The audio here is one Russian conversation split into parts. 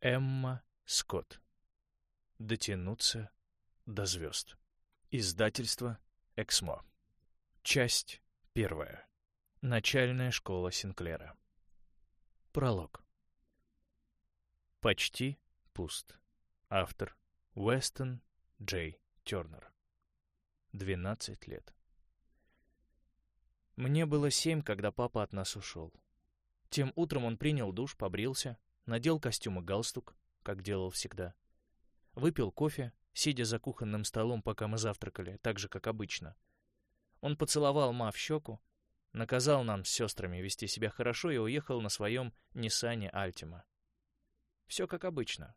Эмма Скотт. Дотянуться до звезд. Издательство «Эксмо». Часть первая. Начальная школа Синклера. Пролог. Почти пуст. Автор Уэстон Джей Тернер. 12 лет. Мне было семь, когда папа от нас ушел. Тем утром он принял душ, побрился, надел костюм и галстук, как делал всегда. Выпил кофе, сидя за кухонным столом, пока мы завтракали, так же, как обычно. Он поцеловал ма в щеку, наказал нам с сестрами вести себя хорошо и уехал на своем Ниссане Альтима. Все как обычно.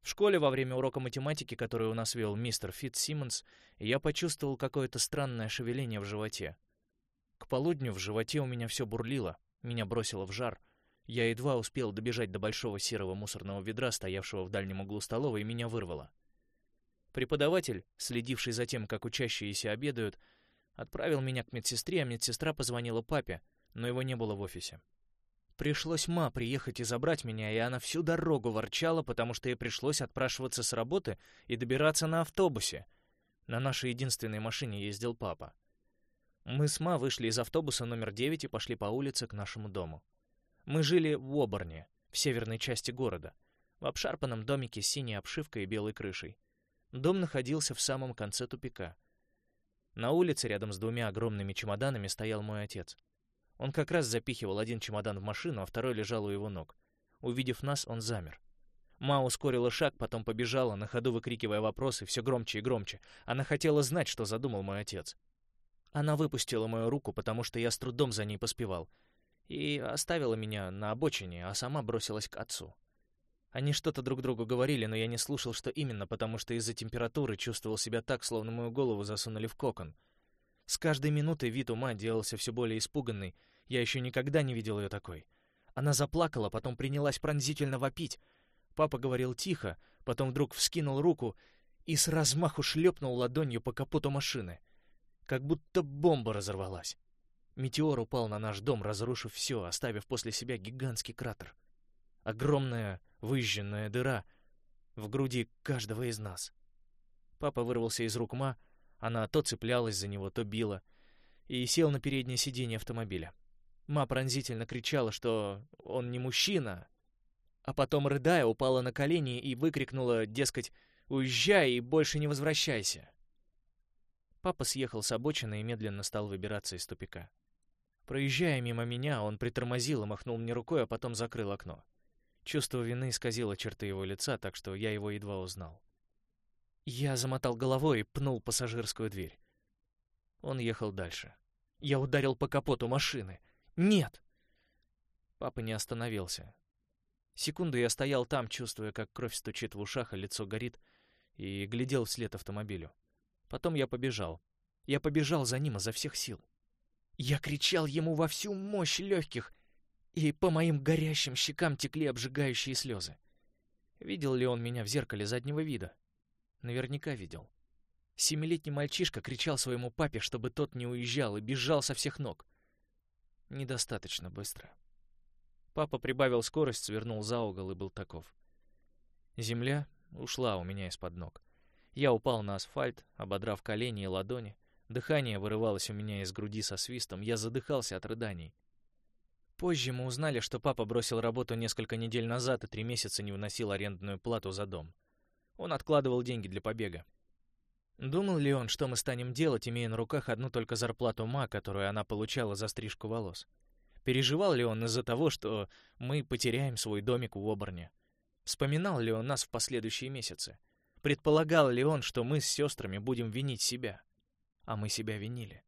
В школе во время урока математики, который у нас вел мистер Фитц Симмонс, я почувствовал какое-то странное шевеление в животе. К полудню в животе у меня все бурлило, меня бросило в жар. Я едва успел добежать до большого серого мусорного ведра, стоявшего в дальнем углу столовой, и меня вырвало. Преподаватель, следивший за тем, как учащиеся обедают, отправил меня к медсестре, а медсестра позвонила папе, но его не было в офисе. Пришлось ма приехать и забрать меня, и она всю дорогу ворчала, потому что ей пришлось отпрашиваться с работы и добираться на автобусе. На нашей единственной машине ездил папа. Мы с Ма вышли из автобуса номер 9 и пошли по улице к нашему дому. Мы жили в Оборне, в северной части города, в обшарпанном домике с синей обшивкой и белой крышей. Дом находился в самом конце тупика. На улице рядом с двумя огромными чемоданами стоял мой отец. Он как раз запихивал один чемодан в машину, а второй лежал у его ног. Увидев нас, он замер. Ма ускорила шаг, потом побежала, на ходу выкрикивая вопросы все громче и громче. Она хотела знать, что задумал мой отец. Она выпустила мою руку, потому что я с трудом за ней поспевал, и оставила меня на обочине, а сама бросилась к отцу. Они что-то друг другу говорили, но я не слушал, что именно, потому что из-за температуры чувствовал себя так, словно мою голову засунули в кокон. С каждой минутой вид ума делался все более испуганный. Я еще никогда не видел ее такой. Она заплакала, потом принялась пронзительно вопить. Папа говорил тихо, потом вдруг вскинул руку и с размаху шлепнул ладонью по капоту машины — как будто бомба разорвалась. Метеор упал на наш дом, разрушив все, оставив после себя гигантский кратер. Огромная выжженная дыра в груди каждого из нас. Папа вырвался из рук Ма, она то цеплялась за него, то била, и сел на переднее сиденье автомобиля. Ма пронзительно кричала, что он не мужчина, а потом, рыдая, упала на колени и выкрикнула, дескать, «Уезжай и больше не возвращайся». Папа съехал с обочины и медленно стал выбираться из тупика. Проезжая мимо меня, он притормозил и махнул мне рукой, а потом закрыл окно. Чувство вины исказило черты его лица, так что я его едва узнал. Я замотал головой и пнул пассажирскую дверь. Он ехал дальше. Я ударил по капоту машины. «Нет!» Папа не остановился. Секунду я стоял там, чувствуя, как кровь стучит в ушах, а лицо горит, и глядел вслед автомобилю. Потом я побежал. Я побежал за ним изо всех сил. Я кричал ему во всю мощь легких, и по моим горящим щекам текли обжигающие слезы. Видел ли он меня в зеркале заднего вида? Наверняка видел. Семилетний мальчишка кричал своему папе, чтобы тот не уезжал, и бежал со всех ног. Недостаточно быстро. Папа прибавил скорость, свернул за угол и был таков. Земля ушла у меня из-под ног. Я упал на асфальт, ободрав колени и ладони. Дыхание вырывалось у меня из груди со свистом, я задыхался от рыданий. Позже мы узнали, что папа бросил работу несколько недель назад и три месяца не вносил арендную плату за дом. Он откладывал деньги для побега. Думал ли он, что мы станем делать, имея на руках одну только зарплату Ма, которую она получала за стрижку волос? Переживал ли он из-за того, что мы потеряем свой домик в Оборне? Вспоминал ли он нас в последующие месяцы? Предполагал ли он, что мы с сестрами будем винить себя? А мы себя винили.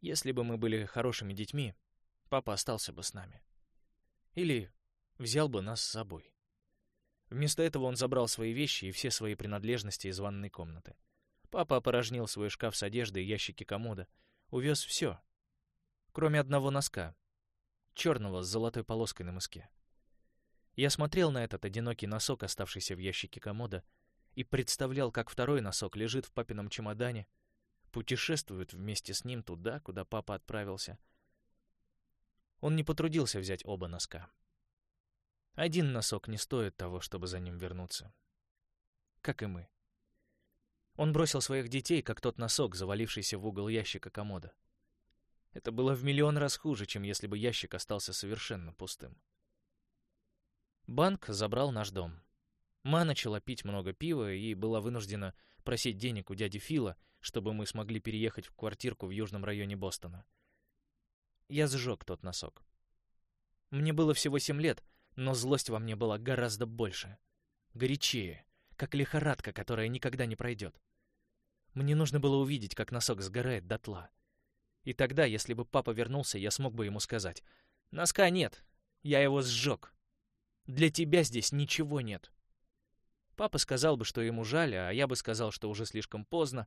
Если бы мы были хорошими детьми, папа остался бы с нами. Или взял бы нас с собой. Вместо этого он забрал свои вещи и все свои принадлежности из ванной комнаты. Папа опорожнил свой шкаф с одеждой и ящики комода, увез все, кроме одного носка, черного с золотой полоской на мыске. Я смотрел на этот одинокий носок, оставшийся в ящике комода, и представлял, как второй носок лежит в папином чемодане, путешествует вместе с ним туда, куда папа отправился. Он не потрудился взять оба носка. Один носок не стоит того, чтобы за ним вернуться. Как и мы. Он бросил своих детей, как тот носок, завалившийся в угол ящика комода. Это было в миллион раз хуже, чем если бы ящик остался совершенно пустым. Банк забрал наш дом. Ма начала пить много пива и была вынуждена просить денег у дяди Фила, чтобы мы смогли переехать в квартирку в южном районе Бостона. Я сжег тот носок. Мне было всего семь лет, но злость во мне была гораздо больше. Горячее, как лихорадка, которая никогда не пройдет. Мне нужно было увидеть, как носок сгорает дотла. И тогда, если бы папа вернулся, я смог бы ему сказать, «Носка нет, я его сжег. Для тебя здесь ничего нет». Папа сказал бы, что ему жаль, а я бы сказал, что уже слишком поздно,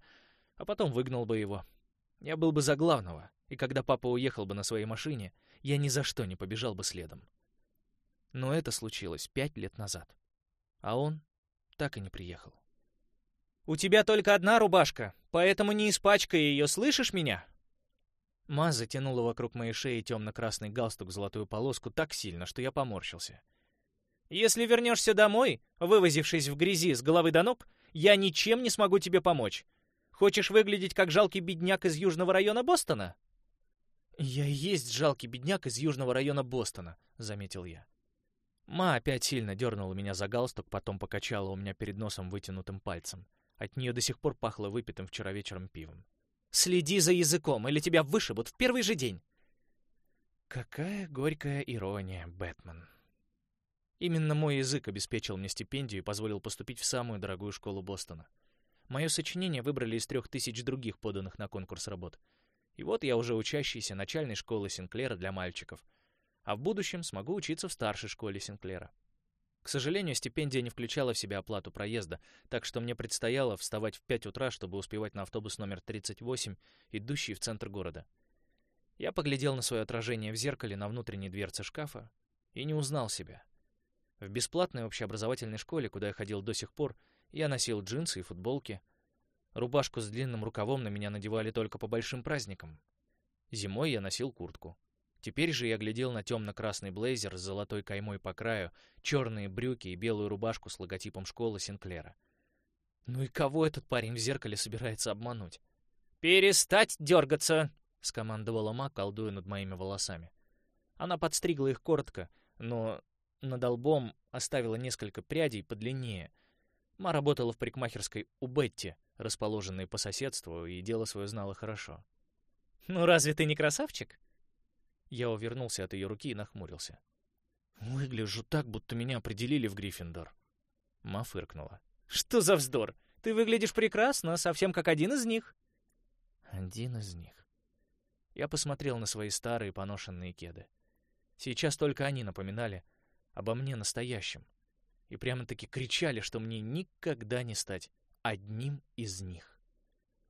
а потом выгнал бы его. Я был бы за главного, и когда папа уехал бы на своей машине, я ни за что не побежал бы следом. Но это случилось пять лет назад. А он так и не приехал. «У тебя только одна рубашка, поэтому не испачкай ее, слышишь меня?» Ма затянула вокруг моей шеи темно-красный галстук золотую полоску так сильно, что я поморщился. «Если вернешься домой, вывозившись в грязи с головы до ног, я ничем не смогу тебе помочь. Хочешь выглядеть как жалкий бедняк из южного района Бостона?» «Я и есть жалкий бедняк из южного района Бостона», — заметил я. Ма опять сильно дернула меня за галстук, потом покачала у меня перед носом вытянутым пальцем. От нее до сих пор пахло выпитым вчера вечером пивом. «Следи за языком, или тебя вышибут в первый же день!» Какая горькая ирония, Бэтмен. Именно мой язык обеспечил мне стипендию и позволил поступить в самую дорогую школу Бостона. Мое сочинение выбрали из трех тысяч других поданных на конкурс работ. И вот я уже учащийся начальной школы Синклера для мальчиков, а в будущем смогу учиться в старшей школе Синклера. К сожалению, стипендия не включала в себя оплату проезда, так что мне предстояло вставать в 5 утра, чтобы успевать на автобус номер 38, идущий в центр города. Я поглядел на свое отражение в зеркале на внутренней дверце шкафа и не узнал себя. В бесплатной общеобразовательной школе, куда я ходил до сих пор, я носил джинсы и футболки. Рубашку с длинным рукавом на меня надевали только по большим праздникам. Зимой я носил куртку. Теперь же я глядел на темно-красный блейзер с золотой каймой по краю, черные брюки и белую рубашку с логотипом школы Синклера. Ну и кого этот парень в зеркале собирается обмануть? «Перестать дергаться!» — скомандовала Ма, колдуя над моими волосами. Она подстригла их коротко, но над лбом оставила несколько прядей подлиннее. Ма работала в парикмахерской у Бетти, расположенной по соседству, и дело свое знала хорошо. «Ну разве ты не красавчик?» Я увернулся от ее руки и нахмурился. «Выгляжу так, будто меня определили в Гриффиндор». Ма фыркнула. «Что за вздор? Ты выглядишь прекрасно, совсем как один из них». «Один из них». Я посмотрел на свои старые поношенные кеды. Сейчас только они напоминали обо мне настоящем. И прямо-таки кричали, что мне никогда не стать одним из них.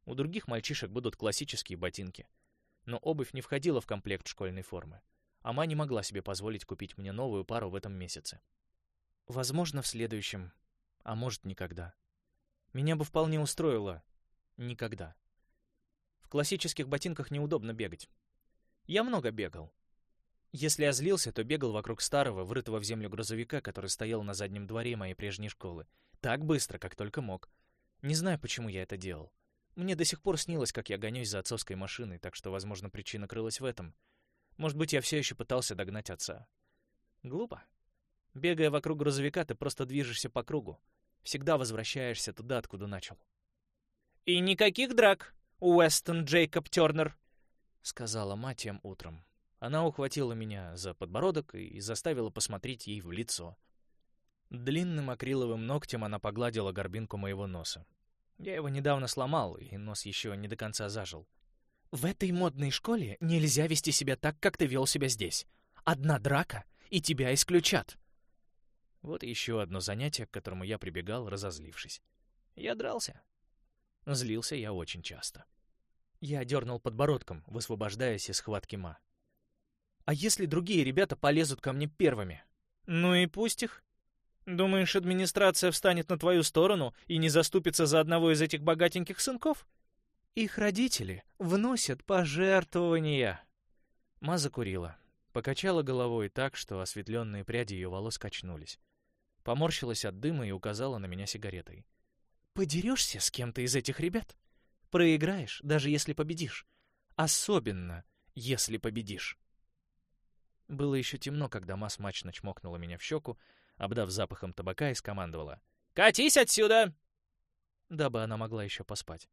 У других мальчишек будут классические ботинки — но обувь не входила в комплект школьной формы. Ама не могла себе позволить купить мне новую пару в этом месяце. Возможно, в следующем, а может, никогда. Меня бы вполне устроило никогда. В классических ботинках неудобно бегать. Я много бегал. Если я злился, то бегал вокруг старого, врытого в землю грузовика, который стоял на заднем дворе моей прежней школы. Так быстро, как только мог. Не знаю, почему я это делал. Мне до сих пор снилось, как я гонюсь за отцовской машиной, так что, возможно, причина крылась в этом. Может быть, я все еще пытался догнать отца. Глупо. Бегая вокруг грузовика, ты просто движешься по кругу. Всегда возвращаешься туда, откуда начал. «И никаких драк, Уэстон Джейкоб Тернер», — сказала мать тем утром. Она ухватила меня за подбородок и заставила посмотреть ей в лицо. Длинным акриловым ногтем она погладила горбинку моего носа. Я его недавно сломал, и нос еще не до конца зажил. В этой модной школе нельзя вести себя так, как ты вел себя здесь. Одна драка, и тебя исключат. Вот еще одно занятие, к которому я прибегал, разозлившись. Я дрался. Злился я очень часто. Я дернул подбородком, высвобождаясь из схватки Ма. «А если другие ребята полезут ко мне первыми?» «Ну и пусть их. Думаешь, администрация встанет на твою сторону и не заступится за одного из этих богатеньких сынков? Их родители вносят пожертвования. Ма закурила. Покачала головой так, что осветленные пряди ее волос качнулись. Поморщилась от дыма и указала на меня сигаретой. «Подерешься с кем-то из этих ребят? Проиграешь, даже если победишь. Особенно, если победишь». Было еще темно, когда Ма смачно чмокнула меня в щеку, обдав запахом табака и скомандовала. «Катись отсюда!» Дабы она могла еще поспать.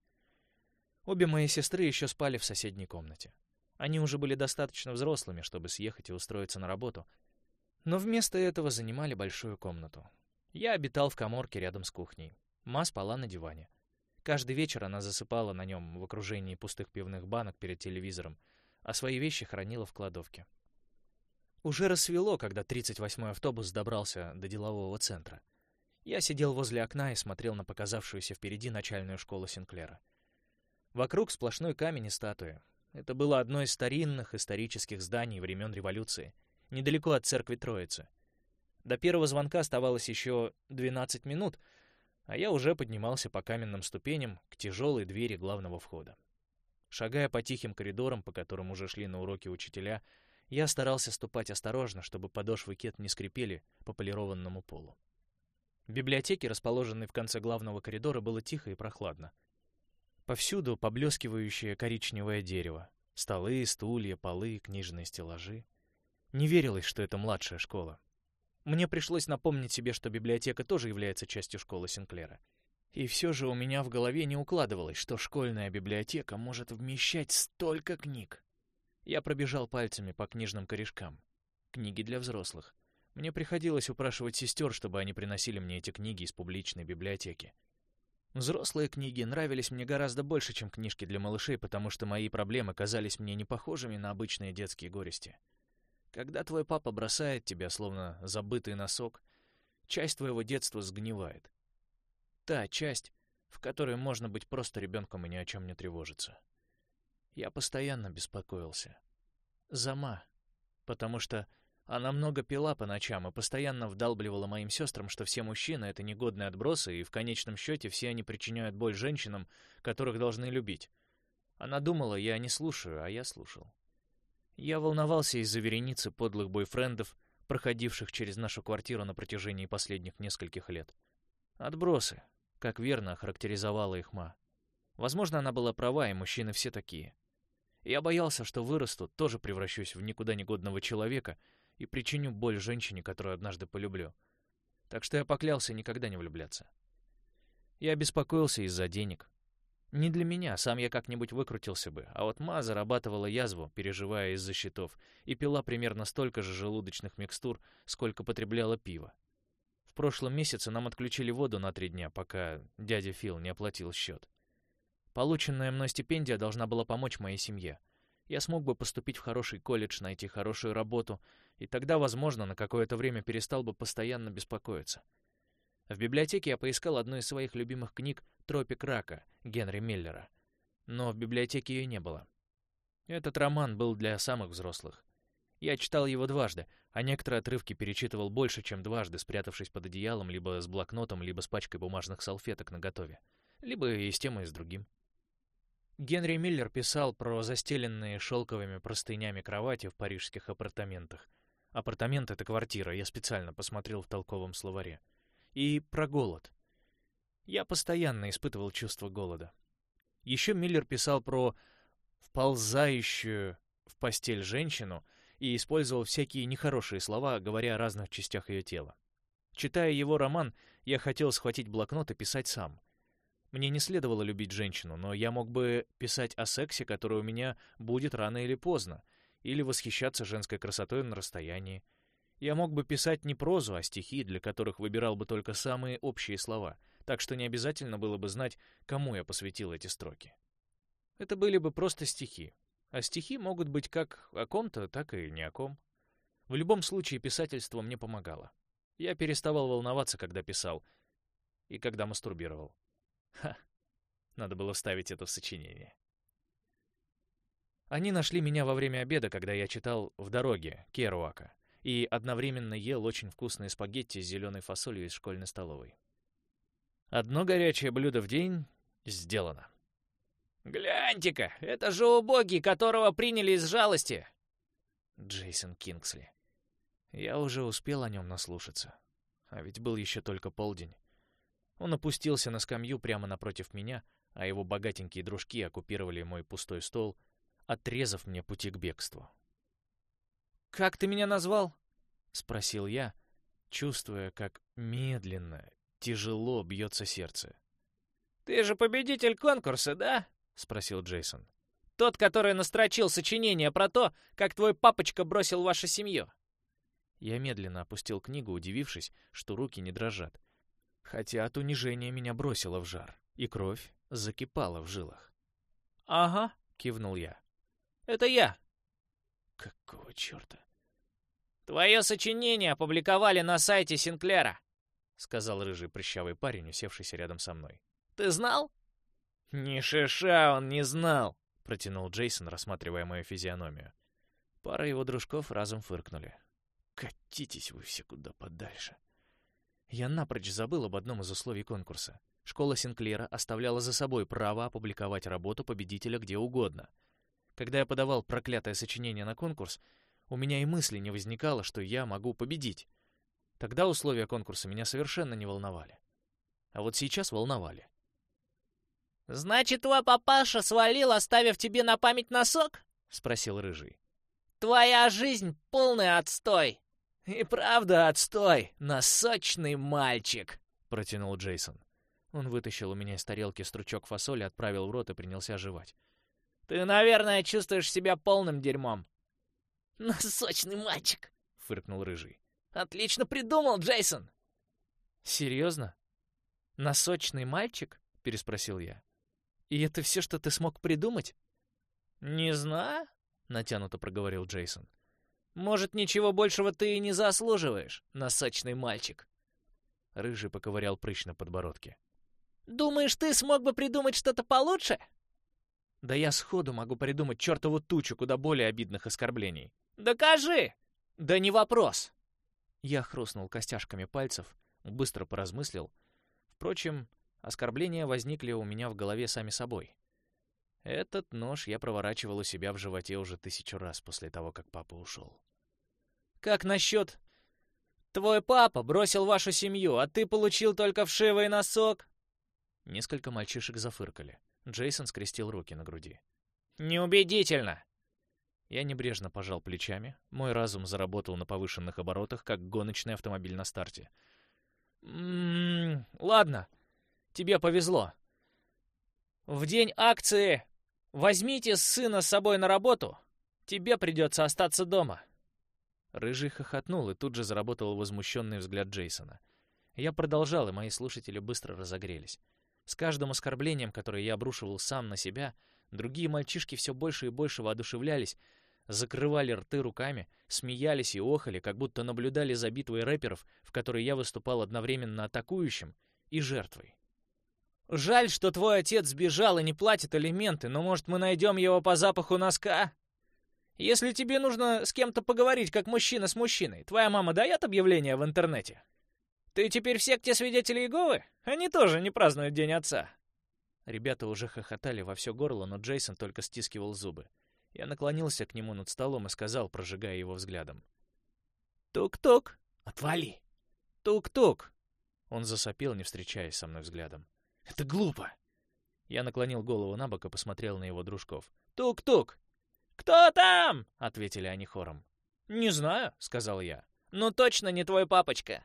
Обе мои сестры еще спали в соседней комнате. Они уже были достаточно взрослыми, чтобы съехать и устроиться на работу, но вместо этого занимали большую комнату. Я обитал в коморке рядом с кухней. Ма спала на диване. Каждый вечер она засыпала на нем в окружении пустых пивных банок перед телевизором, а свои вещи хранила в кладовке. Уже рассвело, когда 38-й автобус добрался до делового центра. Я сидел возле окна и смотрел на показавшуюся впереди начальную школу Синклера. Вокруг сплошной камень и статуи. Это было одно из старинных исторических зданий времен революции, недалеко от церкви Троицы. До первого звонка оставалось еще 12 минут, а я уже поднимался по каменным ступеням к тяжелой двери главного входа. Шагая по тихим коридорам, по которым уже шли на уроки учителя, я старался ступать осторожно, чтобы подошвы кет не скрипели по полированному полу. В библиотеке, расположенной в конце главного коридора, было тихо и прохладно. Повсюду поблескивающее коричневое дерево. Столы, стулья, полы, книжные стеллажи. Не верилось, что это младшая школа. Мне пришлось напомнить себе, что библиотека тоже является частью школы Синклера. И все же у меня в голове не укладывалось, что школьная библиотека может вмещать столько книг. Я пробежал пальцами по книжным корешкам. Книги для взрослых. Мне приходилось упрашивать сестер, чтобы они приносили мне эти книги из публичной библиотеки. Взрослые книги нравились мне гораздо больше, чем книжки для малышей, потому что мои проблемы казались мне не похожими на обычные детские горести. Когда твой папа бросает тебя, словно забытый носок, часть твоего детства сгнивает. Та часть, в которой можно быть просто ребенком и ни о чем не тревожиться. Я постоянно беспокоился. Зама, потому что она много пила по ночам и постоянно вдалбливала моим сестрам, что все мужчины — это негодные отбросы, и в конечном счете все они причиняют боль женщинам, которых должны любить. Она думала, я не слушаю, а я слушал. Я волновался из-за вереницы подлых бойфрендов, проходивших через нашу квартиру на протяжении последних нескольких лет. Отбросы, как верно охарактеризовала их ма. Возможно, она была права, и мужчины все такие. Я боялся, что вырасту, тоже превращусь в никуда негодного человека — и причиню боль женщине, которую однажды полюблю. Так что я поклялся никогда не влюбляться. Я беспокоился из-за денег. Не для меня, сам я как-нибудь выкрутился бы, а вот Ма зарабатывала язву, переживая из-за счетов, и пила примерно столько же желудочных микстур, сколько потребляла пива. В прошлом месяце нам отключили воду на три дня, пока дядя Фил не оплатил счет. Полученная мной стипендия должна была помочь моей семье. Я смог бы поступить в хороший колледж, найти хорошую работу и тогда, возможно, на какое-то время перестал бы постоянно беспокоиться. В библиотеке я поискал одну из своих любимых книг «Тропик рака» Генри Миллера, но в библиотеке ее не было. Этот роман был для самых взрослых. Я читал его дважды, а некоторые отрывки перечитывал больше, чем дважды, спрятавшись под одеялом, либо с блокнотом, либо с пачкой бумажных салфеток наготове, либо и с тем, и с другим. Генри Миллер писал про застеленные шелковыми простынями кровати в парижских апартаментах, Апартамент — это квартира, я специально посмотрел в толковом словаре. И про голод. Я постоянно испытывал чувство голода. Еще Миллер писал про вползающую в постель женщину и использовал всякие нехорошие слова, говоря о разных частях ее тела. Читая его роман, я хотел схватить блокнот и писать сам. Мне не следовало любить женщину, но я мог бы писать о сексе, который у меня будет рано или поздно — или восхищаться женской красотой на расстоянии. Я мог бы писать не прозу, а стихи, для которых выбирал бы только самые общие слова, так что не обязательно было бы знать, кому я посвятил эти строки. Это были бы просто стихи, а стихи могут быть как о ком-то, так и не о ком. В любом случае писательство мне помогало. Я переставал волноваться, когда писал, и когда мастурбировал. Ха, надо было вставить это в сочинение. Они нашли меня во время обеда, когда я читал «В дороге» Керуака и одновременно ел очень вкусные спагетти с зеленой фасолью из школьной столовой. Одно горячее блюдо в день сделано. «Гляньте-ка, это же убогий, которого приняли из жалости!» Джейсон Кингсли. Я уже успел о нем наслушаться. А ведь был еще только полдень. Он опустился на скамью прямо напротив меня, а его богатенькие дружки оккупировали мой пустой стол, отрезав мне пути к бегству. «Как ты меня назвал?» — спросил я, чувствуя, как медленно, тяжело бьется сердце. «Ты же победитель конкурса, да?» — спросил Джейсон. «Тот, который настрочил сочинение про то, как твой папочка бросил вашу семью». Я медленно опустил книгу, удивившись, что руки не дрожат. Хотя от унижения меня бросило в жар, и кровь закипала в жилах. «Ага», — кивнул я. «Это я». «Какого черта?» «Твое сочинение опубликовали на сайте Синклера», — сказал рыжий прыщавый парень, усевшийся рядом со мной. «Ты знал?» «Ни шиша он не знал», — протянул Джейсон, рассматривая мою физиономию. Пара его дружков разом фыркнули. Катитесь вы все куда подальше. Я напрочь забыл об одном из условий конкурса. Школа Синклера оставляла за собой право опубликовать работу победителя где угодно. Когда я подавал проклятое сочинение на конкурс, у меня и мысли не возникало, что я могу победить. Тогда условия конкурса меня совершенно не волновали. А вот сейчас волновали. «Значит, твой папаша свалил, оставив тебе на память носок?» — спросил Рыжий. «Твоя жизнь — полный отстой!» «И правда отстой, носочный мальчик!» — протянул Джейсон. Он вытащил у меня из тарелки стручок фасоли, отправил в рот и принялся жевать. «Ты, наверное, чувствуешь себя полным дерьмом». «Носочный мальчик!» — фыркнул Рыжий. «Отлично придумал, Джейсон!» «Серьезно? Носочный мальчик?» — переспросил я. «И это все, что ты смог придумать?» «Не знаю», — натянуто проговорил Джейсон. Может, ничего большего ты и не заслуживаешь, носочный мальчик. Рыжий поковырял прыщ на подбородке. Думаешь, ты смог бы придумать что-то получше? Да я сходу могу придумать чертову тучу куда более обидных оскорблений. Докажи! Да не вопрос. Я хрустнул костяшками пальцев, быстро поразмыслил. Впрочем, оскорбления возникли у меня в голове сами собой. Этот нож я проворачивал у себя в животе уже тысячу раз после того, как папа ушел. Как насчет... Твой папа бросил вашу семью, а ты получил только вшивый носок?» Несколько мальчишек зафыркали. Джейсон скрестил руки на груди. «Неубедительно!» Я небрежно пожал плечами. Мой разум заработал на повышенных оборотах, как гоночный автомобиль на старте. «М -м, ладно, тебе повезло. В день акции «Возьмите сына с собой на работу, тебе придется остаться дома». Рыжий хохотнул, и тут же заработал возмущенный взгляд Джейсона. Я продолжал, и мои слушатели быстро разогрелись. С каждым оскорблением, которое я обрушивал сам на себя, другие мальчишки все больше и больше воодушевлялись, закрывали рты руками, смеялись и охали, как будто наблюдали за битвой рэперов, в которой я выступал одновременно атакующим и жертвой. «Жаль, что твой отец сбежал и не платит алименты, но, может, мы найдем его по запаху носка?» Если тебе нужно с кем-то поговорить, как мужчина с мужчиной, твоя мама дает объявление в интернете? Ты теперь в секте свидетелей Иеговы? Они тоже не празднуют День Отца. Ребята уже хохотали во все горло, но Джейсон только стискивал зубы. Я наклонился к нему над столом и сказал, прожигая его взглядом. «Тук-тук! Отвали!» «Тук-тук!» Он засопел, не встречаясь со мной взглядом. «Это глупо!» Я наклонил голову на бок и посмотрел на его дружков. «Тук-тук! «Кто там?» — ответили они хором. «Не знаю», — сказал я. «Ну точно не твой папочка».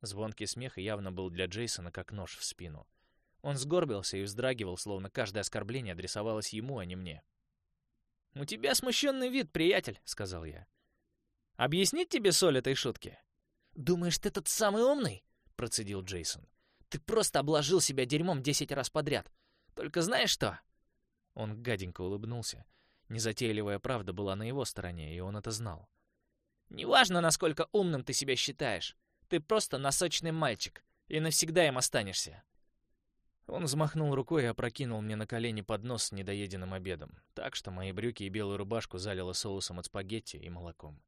Звонкий смех явно был для Джейсона как нож в спину. Он сгорбился и вздрагивал, словно каждое оскорбление адресовалось ему, а не мне. «У тебя смущенный вид, приятель», — сказал я. «Объяснить тебе соль этой шутки?» «Думаешь, ты тот самый умный?» — процедил Джейсон. «Ты просто обложил себя дерьмом десять раз подряд. Только знаешь что?» Он гаденько улыбнулся, Незатейливая правда была на его стороне, и он это знал. «Неважно, насколько умным ты себя считаешь. Ты просто носочный мальчик, и навсегда им останешься». Он взмахнул рукой и опрокинул мне на колени поднос с недоеденным обедом, так что мои брюки и белую рубашку залило соусом от спагетти и молоком.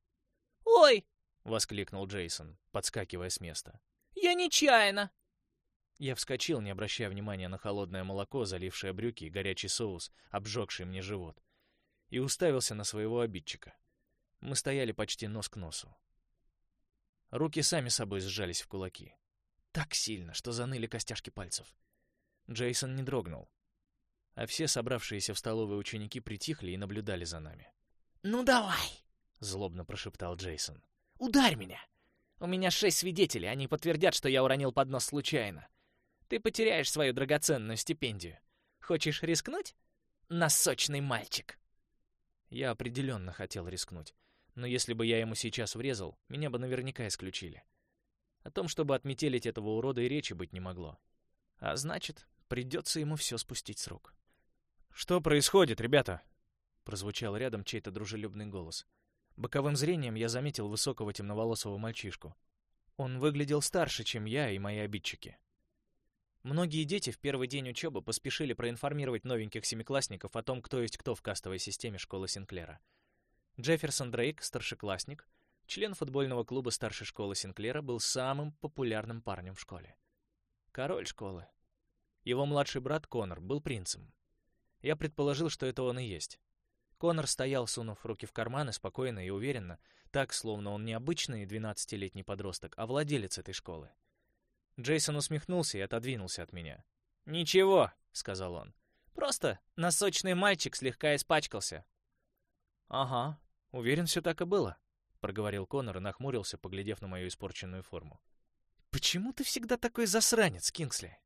«Ой!» — воскликнул Джейсон, подскакивая с места. «Я нечаянно!» Я вскочил, не обращая внимания на холодное молоко, залившее брюки, и горячий соус, обжегший мне живот и уставился на своего обидчика. Мы стояли почти нос к носу. Руки сами собой сжались в кулаки. Так сильно, что заныли костяшки пальцев. Джейсон не дрогнул. А все собравшиеся в столовой ученики притихли и наблюдали за нами. «Ну давай!» — злобно прошептал Джейсон. «Ударь меня! У меня шесть свидетелей, они подтвердят, что я уронил поднос случайно. Ты потеряешь свою драгоценную стипендию. Хочешь рискнуть? Носочный мальчик!» Я определенно хотел рискнуть, но если бы я ему сейчас врезал, меня бы наверняка исключили. О том, чтобы отметелить этого урода и речи быть не могло. А значит, придется ему все спустить с рук. «Что происходит, ребята?» Прозвучал рядом чей-то дружелюбный голос. Боковым зрением я заметил высокого темноволосого мальчишку. Он выглядел старше, чем я и мои обидчики. Многие дети в первый день учебы поспешили проинформировать новеньких семиклассников о том, кто есть кто в кастовой системе школы Синклера. Джефферсон Дрейк, старшеклассник, член футбольного клуба старшей школы Синклера, был самым популярным парнем в школе. Король школы. Его младший брат Конор был принцем. Я предположил, что это он и есть. Конор стоял, сунув руки в карманы, спокойно и уверенно, так, словно он не обычный двенадцатилетний подросток, а владелец этой школы. Джейсон усмехнулся и отодвинулся от меня. «Ничего», — сказал он. «Просто носочный мальчик слегка испачкался». «Ага, уверен, все так и было», — проговорил Конор и нахмурился, поглядев на мою испорченную форму. «Почему ты всегда такой засранец, Кингсли?»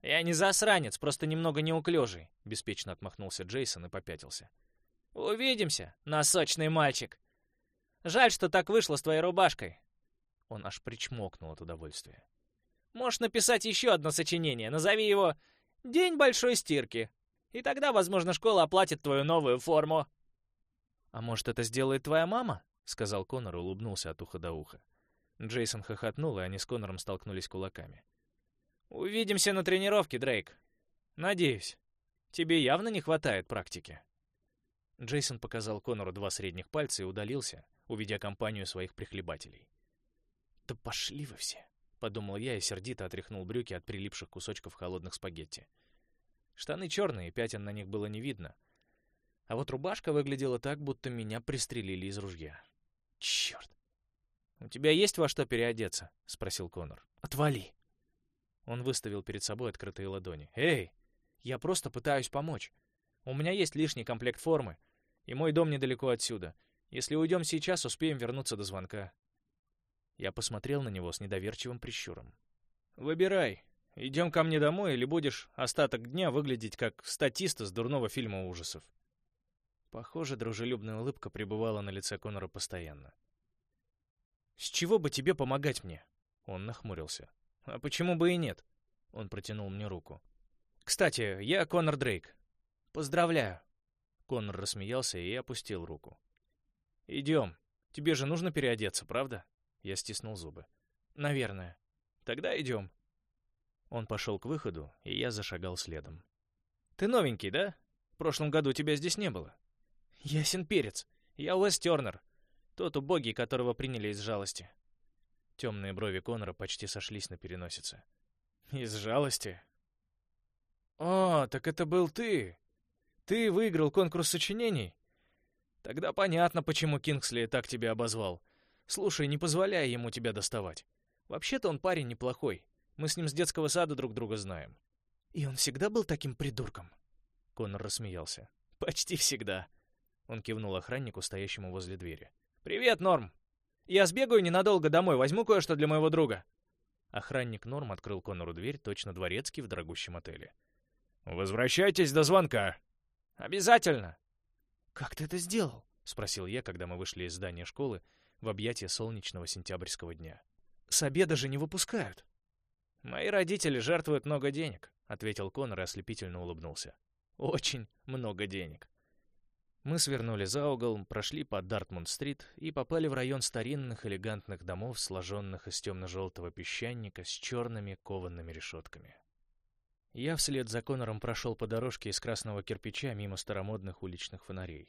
«Я не засранец, просто немного неуклюжий», — беспечно отмахнулся Джейсон и попятился. «Увидимся, носочный мальчик. Жаль, что так вышло с твоей рубашкой». Он аж причмокнул от удовольствия. Можешь написать еще одно сочинение. Назови его «День большой стирки». И тогда, возможно, школа оплатит твою новую форму. «А может, это сделает твоя мама?» — сказал Конор улыбнулся от уха до уха. Джейсон хохотнул, и они с Конором столкнулись кулаками. «Увидимся на тренировке, Дрейк. Надеюсь. Тебе явно не хватает практики». Джейсон показал Конору два средних пальца и удалился, увидя компанию своих прихлебателей. «Да пошли вы все!» Подумал я и сердито отряхнул брюки от прилипших кусочков холодных спагетти. Штаны черные, пятен на них было не видно. А вот рубашка выглядела так, будто меня пристрелили из ружья. Черт! «У тебя есть во что переодеться?» — спросил Конор. «Отвали!» Он выставил перед собой открытые ладони. «Эй! Я просто пытаюсь помочь. У меня есть лишний комплект формы, и мой дом недалеко отсюда. Если уйдем сейчас, успеем вернуться до звонка. Я посмотрел на него с недоверчивым прищуром. «Выбирай. Идем ко мне домой или будешь остаток дня выглядеть как статист из дурного фильма ужасов?» Похоже, дружелюбная улыбка пребывала на лице Конора постоянно. «С чего бы тебе помогать мне?» Он нахмурился. «А почему бы и нет?» Он протянул мне руку. «Кстати, я Конор Дрейк. Поздравляю!» Конор рассмеялся и опустил руку. «Идем. Тебе же нужно переодеться, правда?» Я стиснул зубы. «Наверное. Тогда идем». Он пошел к выходу, и я зашагал следом. «Ты новенький, да? В прошлом году тебя здесь не было». «Ясен перец. Я Уэс Тернер. Тот убогий, которого приняли из жалости». Темные брови Конора почти сошлись на переносице. «Из жалости?» «О, так это был ты! Ты выиграл конкурс сочинений? Тогда понятно, почему Кингсли так тебя обозвал. Слушай, не позволяй ему тебя доставать. Вообще-то он парень неплохой. Мы с ним с детского сада друг друга знаем. И он всегда был таким придурком? Конор рассмеялся. Почти всегда. Он кивнул охраннику, стоящему возле двери. Привет, Норм. Я сбегаю ненадолго домой, возьму кое-что для моего друга. Охранник Норм открыл Конору дверь, точно дворецкий в дорогущем отеле. Возвращайтесь до звонка. Обязательно. Как ты это сделал? спросил я, когда мы вышли из здания школы в объятия солнечного сентябрьского дня. «С обеда же не выпускают». «Мои родители жертвуют много денег», — ответил Конор и ослепительно улыбнулся. «Очень много денег». Мы свернули за угол, прошли по Дартмунд-стрит и попали в район старинных элегантных домов, сложенных из темно-желтого песчаника с черными коваными решетками. Я вслед за Конором прошел по дорожке из красного кирпича мимо старомодных уличных фонарей.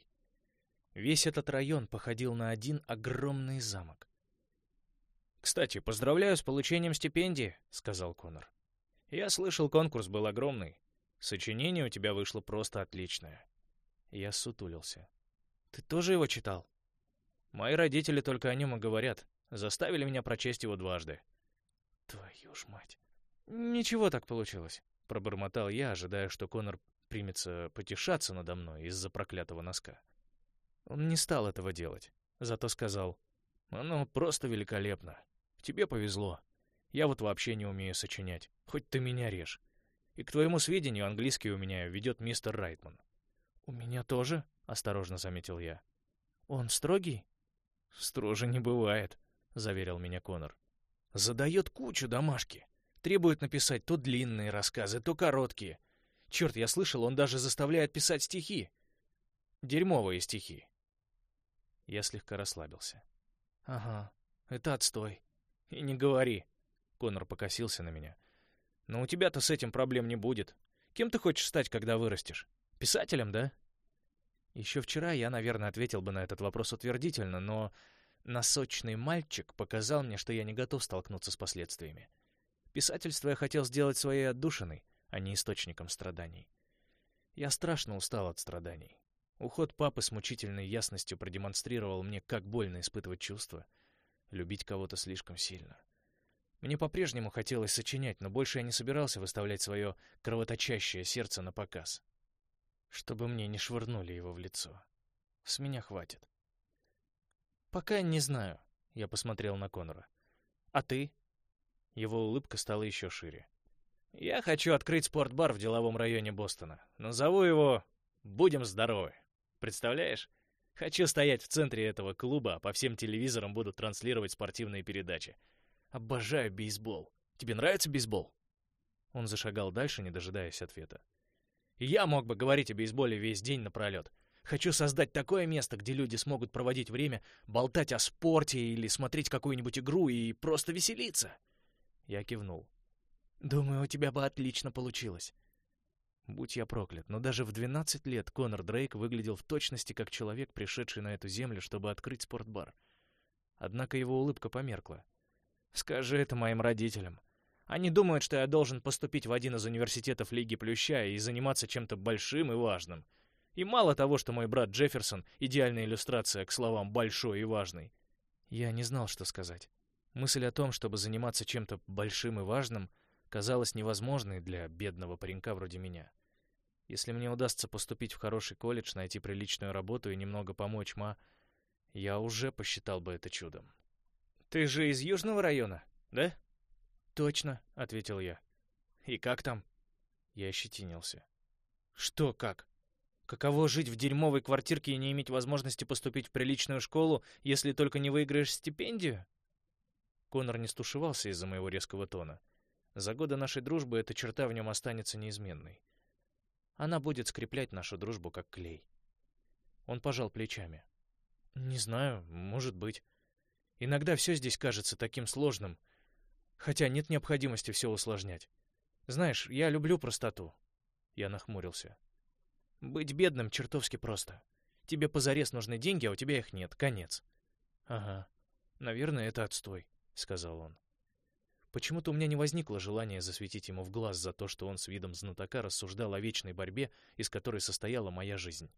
Весь этот район походил на один огромный замок. «Кстати, поздравляю с получением стипендии», — сказал Конор. «Я слышал, конкурс был огромный. Сочинение у тебя вышло просто отличное». Я сутулился. «Ты тоже его читал?» Мои родители только о нем и говорят. Заставили меня прочесть его дважды. Твою ж мать. Ничего так получилось, пробормотал я, ожидая, что Конор примется потешаться надо мной из-за проклятого носка. Он не стал этого делать, зато сказал, «Оно просто великолепно. Тебе повезло. Я вот вообще не умею сочинять, хоть ты меня режь. И к твоему сведению, английский у меня ведет мистер Райтман». «У меня тоже?» — осторожно заметил я. «Он строгий?» «Строже не бывает», — заверил меня Конор. «Задает кучу домашки. Требует написать то длинные рассказы, то короткие. Черт, я слышал, он даже заставляет писать стихи. Дерьмовые стихи». Я слегка расслабился. «Ага, это отстой». «И не говори», — Конор покосился на меня. «Но у тебя-то с этим проблем не будет. Кем ты хочешь стать, когда вырастешь? Писателем, да?» Еще вчера я, наверное, ответил бы на этот вопрос утвердительно, но носочный мальчик показал мне, что я не готов столкнуться с последствиями. Писательство я хотел сделать своей отдушиной, а не источником страданий. Я страшно устал от страданий. Уход папы с мучительной ясностью продемонстрировал мне, как больно испытывать чувства, любить кого-то слишком сильно. Мне по-прежнему хотелось сочинять, но больше я не собирался выставлять свое кровоточащее сердце на показ чтобы мне не швырнули его в лицо. С меня хватит. Пока не знаю, я посмотрел на Конора. А ты? Его улыбка стала еще шире. Я хочу открыть спортбар в деловом районе Бостона. Назову его «Будем здоровы». Представляешь? Хочу стоять в центре этого клуба, а по всем телевизорам будут транслировать спортивные передачи. Обожаю бейсбол. Тебе нравится бейсбол? Он зашагал дальше, не дожидаясь ответа. Я мог бы говорить о бейсболе весь день напролет. Хочу создать такое место, где люди смогут проводить время, болтать о спорте или смотреть какую-нибудь игру и просто веселиться. Я кивнул. Думаю, у тебя бы отлично получилось. Будь я проклят, но даже в 12 лет Конор Дрейк выглядел в точности как человек, пришедший на эту землю, чтобы открыть спортбар. Однако его улыбка померкла. Скажи это моим родителям. Они думают, что я должен поступить в один из университетов Лиги Плюща и заниматься чем-то большим и важным. И мало того, что мой брат Джефферсон — идеальная иллюстрация к словам «большой» и «важный». Я не знал, что сказать. Мысль о том, чтобы заниматься чем-то большим и важным, казалась невозможной для бедного паренька вроде меня. Если мне удастся поступить в хороший колледж, найти приличную работу и немного помочь Ма, я уже посчитал бы это чудом. «Ты же из Южного района, да?» «Точно», — ответил я. «И как там?» Я ощетинился. «Что как? Каково жить в дерьмовой квартирке и не иметь возможности поступить в приличную школу, если только не выиграешь стипендию?» Конор не стушевался из-за моего резкого тона. За годы нашей дружбы эта черта в нем останется неизменной. Она будет скреплять нашу дружбу, как клей. Он пожал плечами. «Не знаю, может быть. Иногда все здесь кажется таким сложным, Хотя нет необходимости все усложнять. Знаешь, я люблю простоту. Я нахмурился. Быть бедным чертовски просто. Тебе позарез нужны деньги, а у тебя их нет. Конец. Ага. Наверное, это отстой, сказал он. Почему-то у меня не возникло желания засветить ему в глаз за то, что он с видом знатока рассуждал о вечной борьбе, из которой состояла моя жизнь.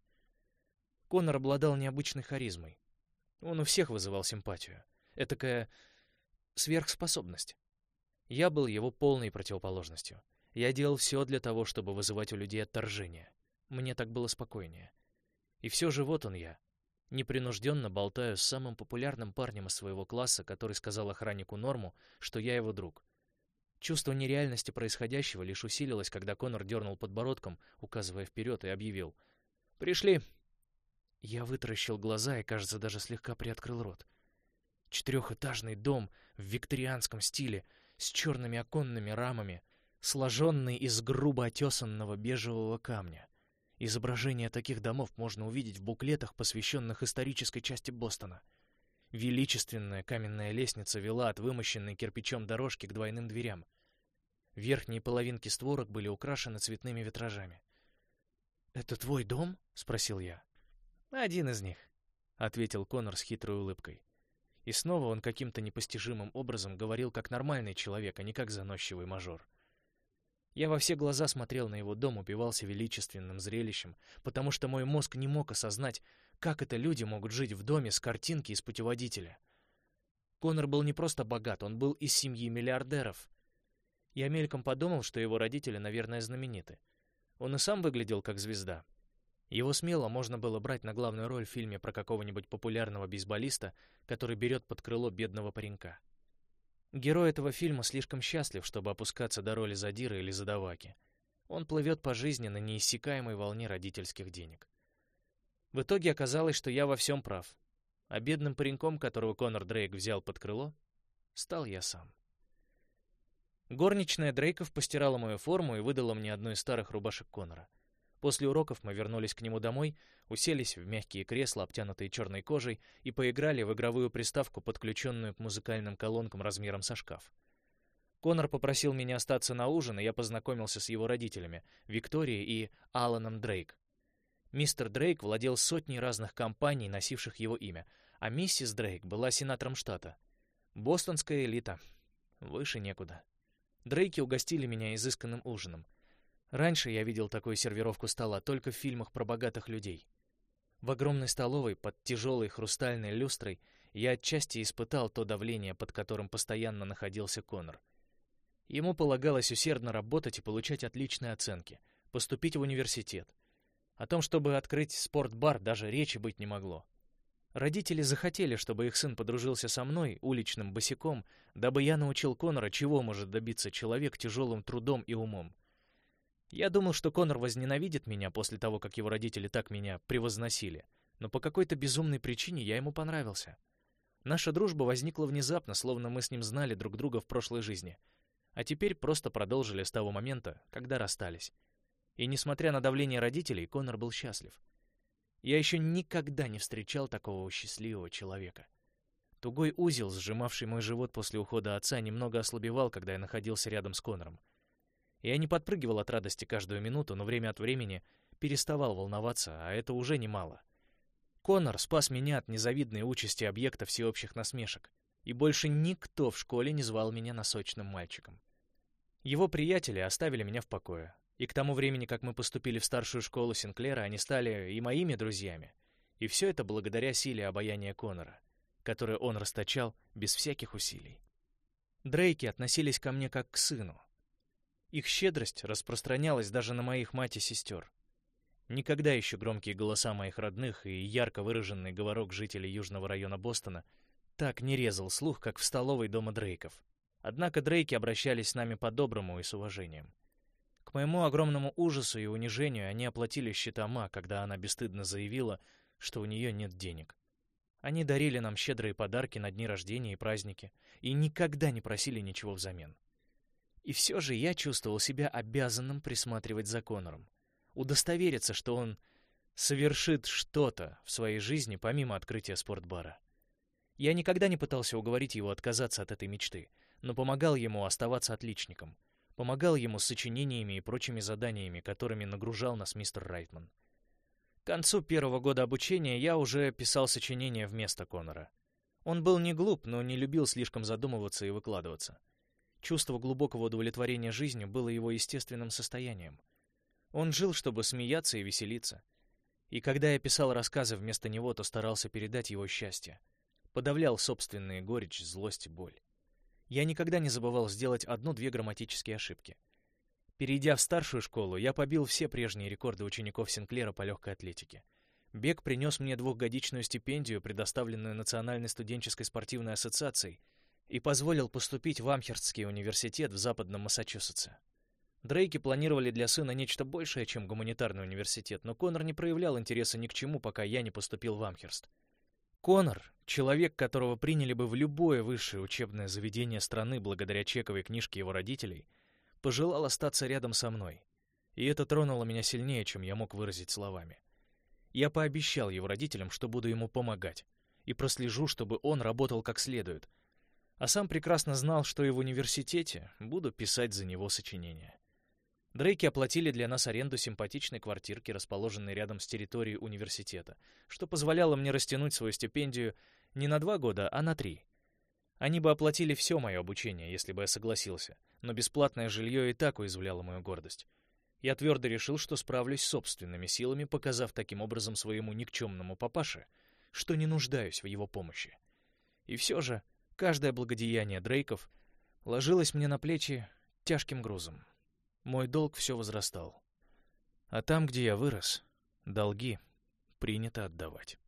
Конор обладал необычной харизмой. Он у всех вызывал симпатию. Этакая сверхспособность. Я был его полной противоположностью. Я делал все для того, чтобы вызывать у людей отторжение. Мне так было спокойнее. И все же вот он я. Непринужденно болтаю с самым популярным парнем из своего класса, который сказал охраннику Норму, что я его друг. Чувство нереальности происходящего лишь усилилось, когда Конор дернул подбородком, указывая вперед, и объявил. «Пришли!» Я вытаращил глаза и, кажется, даже слегка приоткрыл рот. Четырехэтажный дом в викторианском стиле — с черными оконными рамами, сложенный из грубо отесанного бежевого камня. Изображения таких домов можно увидеть в буклетах, посвященных исторической части Бостона. Величественная каменная лестница вела от вымощенной кирпичом дорожки к двойным дверям. Верхние половинки створок были украшены цветными витражами. «Это твой дом?» — спросил я. «Один из них», — ответил Конор с хитрой улыбкой. И снова он каким-то непостижимым образом говорил как нормальный человек, а не как заносчивый мажор. Я во все глаза смотрел на его дом, упивался величественным зрелищем, потому что мой мозг не мог осознать, Как это люди могут жить в доме с картинки из путеводителя? Конор был не просто богат, он был из семьи миллиардеров. Я мельком подумал, что его родители, наверное, знамениты. Он и сам выглядел как звезда. Его смело можно было брать на главную роль в фильме про какого-нибудь популярного бейсболиста, который берет под крыло бедного паренька. Герой этого фильма слишком счастлив, чтобы опускаться до роли задира или задаваки. Он плывет по жизни на неиссякаемой волне родительских денег. В итоге оказалось, что я во всем прав. А бедным пареньком, которого Конор Дрейк взял под крыло, стал я сам. Горничная Дрейков постирала мою форму и выдала мне одну из старых рубашек Конора. После уроков мы вернулись к нему домой, уселись в мягкие кресла, обтянутые черной кожей, и поиграли в игровую приставку, подключенную к музыкальным колонкам размером со шкаф. Конор попросил меня остаться на ужин, и я познакомился с его родителями, Викторией и Аланом Дрейк. Мистер Дрейк владел сотней разных компаний, носивших его имя, а миссис Дрейк была сенатором штата. Бостонская элита. Выше некуда. Дрейки угостили меня изысканным ужином — Раньше я видел такую сервировку стола только в фильмах про богатых людей. В огромной столовой под тяжелой хрустальной люстрой я отчасти испытал то давление, под которым постоянно находился Конор. Ему полагалось усердно работать и получать отличные оценки, поступить в университет. О том, чтобы открыть спортбар, даже речи быть не могло. Родители захотели, чтобы их сын подружился со мной, уличным босиком, дабы я научил Конора, чего может добиться человек тяжелым трудом и умом. Я думал, что Конор возненавидит меня после того, как его родители так меня превозносили, но по какой-то безумной причине я ему понравился. Наша дружба возникла внезапно, словно мы с ним знали друг друга в прошлой жизни, а теперь просто продолжили с того момента, когда расстались. И несмотря на давление родителей, Конор был счастлив. Я еще никогда не встречал такого счастливого человека. Тугой узел, сжимавший мой живот после ухода отца, немного ослабевал, когда я находился рядом с Конором. Я не подпрыгивал от радости каждую минуту, но время от времени переставал волноваться, а это уже немало. Конор спас меня от незавидной участи объекта всеобщих насмешек, и больше никто в школе не звал меня носочным мальчиком. Его приятели оставили меня в покое, и к тому времени, как мы поступили в старшую школу Синклера, они стали и моими друзьями. И все это благодаря силе обаяния Конора, которое он расточал без всяких усилий. Дрейки относились ко мне как к сыну, их щедрость распространялась даже на моих мать и сестер. Никогда еще громкие голоса моих родных и ярко выраженный говорок жителей южного района Бостона так не резал слух, как в столовой дома Дрейков. Однако Дрейки обращались с нами по-доброму и с уважением. К моему огромному ужасу и унижению они оплатили счета Ма, когда она бесстыдно заявила, что у нее нет денег. Они дарили нам щедрые подарки на дни рождения и праздники и никогда не просили ничего взамен. И все же я чувствовал себя обязанным присматривать за Конором, удостовериться, что он совершит что-то в своей жизни помимо открытия спортбара. Я никогда не пытался уговорить его отказаться от этой мечты, но помогал ему оставаться отличником, помогал ему с сочинениями и прочими заданиями, которыми нагружал нас мистер Райтман. К концу первого года обучения я уже писал сочинения вместо Конора. Он был не глуп, но не любил слишком задумываться и выкладываться. Чувство глубокого удовлетворения жизнью было его естественным состоянием. Он жил, чтобы смеяться и веселиться. И когда я писал рассказы вместо него, то старался передать его счастье. Подавлял собственные горечь, злость и боль. Я никогда не забывал сделать одну-две грамматические ошибки. Перейдя в старшую школу, я побил все прежние рекорды учеников Синклера по легкой атлетике. Бег принес мне двухгодичную стипендию, предоставленную Национальной студенческой спортивной ассоциацией, и позволил поступить в Амхерстский университет в западном Массачусетсе. Дрейки планировали для сына нечто большее, чем гуманитарный университет, но Конор не проявлял интереса ни к чему, пока я не поступил в Амхерст. Конор, человек, которого приняли бы в любое высшее учебное заведение страны благодаря чековой книжке его родителей, пожелал остаться рядом со мной. И это тронуло меня сильнее, чем я мог выразить словами. Я пообещал его родителям, что буду ему помогать, и прослежу, чтобы он работал как следует, а сам прекрасно знал, что и в университете буду писать за него сочинения. Дрейки оплатили для нас аренду симпатичной квартирки, расположенной рядом с территорией университета, что позволяло мне растянуть свою стипендию не на два года, а на три. Они бы оплатили все мое обучение, если бы я согласился, но бесплатное жилье и так уязвляло мою гордость. Я твердо решил, что справлюсь собственными силами, показав таким образом своему никчемному папаше, что не нуждаюсь в его помощи. И все же каждое благодеяние Дрейков ложилось мне на плечи тяжким грузом. Мой долг все возрастал. А там, где я вырос, долги принято отдавать.